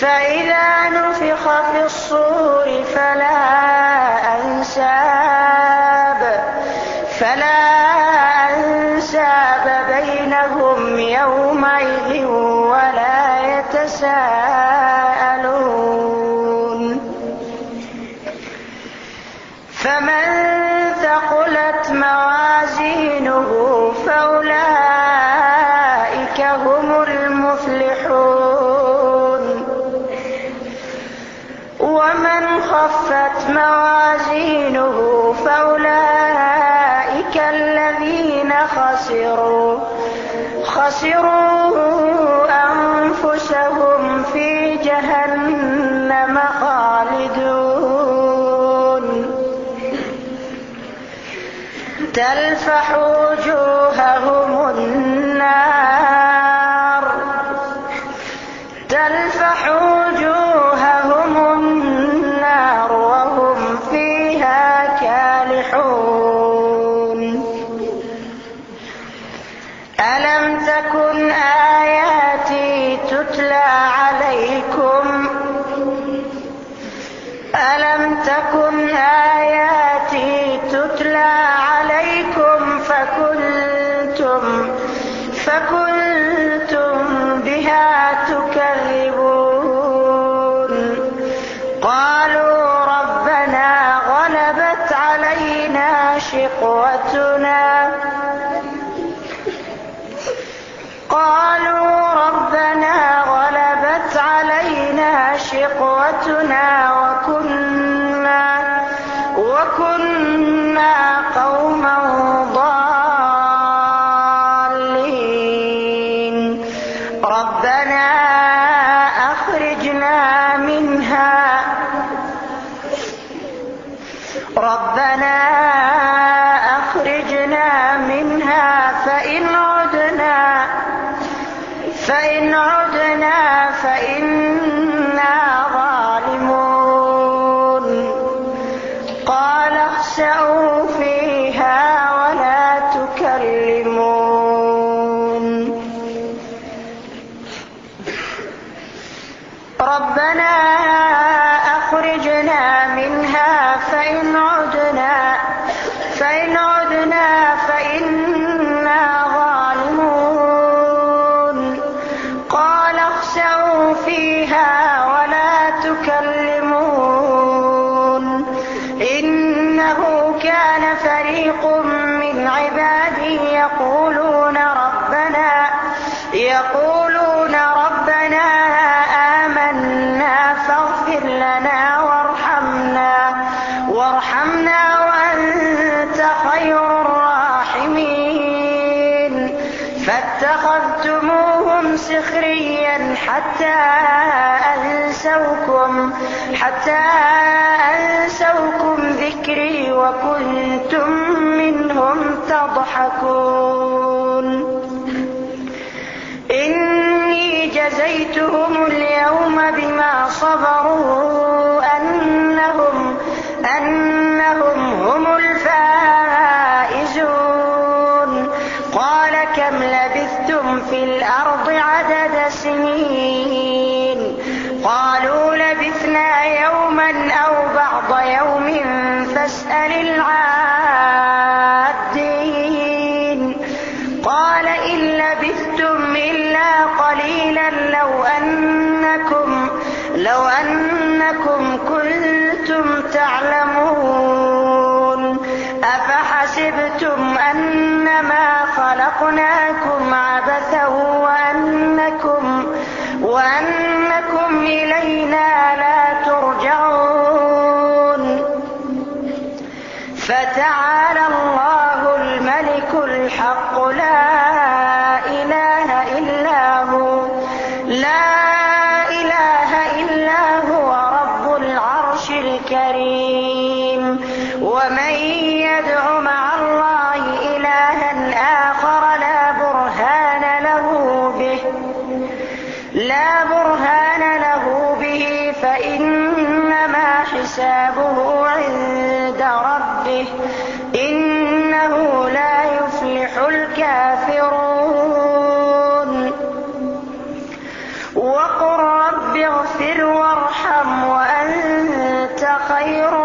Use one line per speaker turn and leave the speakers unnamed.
فإذا نفخ في الصور فلا أنساب فلا أنساب بينهم يومئذ ولا يتساءلون. فمن ثقلت موازينه فأولئك هم المفلحون. ومن خفت موازينه فأولئك الذين خسروا خسروا أنفسهم في جهنم خالدون. تلفح فكنتم بها تكذبون. قالوا ربنا غلبت علينا شقوتنا. قالوا ربنا غلبت علينا شقوتنا وكنا ربنا أخرجنا منها فإن عدنا فإن عدنا فإنا ظالمون. قال اخسأوا فيها ولا تكلمون سخريا حتى أنسوكم حتى أنسوكم ذكري وكنتم منهم تضحكون. إني جزيتهم اليوم بما صبروا أنهم أنهم هم الفائزون. قال كم لبثتم في الأرض؟ العادين. قال إن لبثتم إلا قليلا لو أنكم لو أنكم كنتم تعلمون. أفحسبتم أنما خلقناكم عبثا وأنكم وأنكم إلينا لا فتعالى الله الملك الحق لا حسابه عند ربه إنه لا يفلح الكافرون. وقل رب اغفر وارحم وأنت خير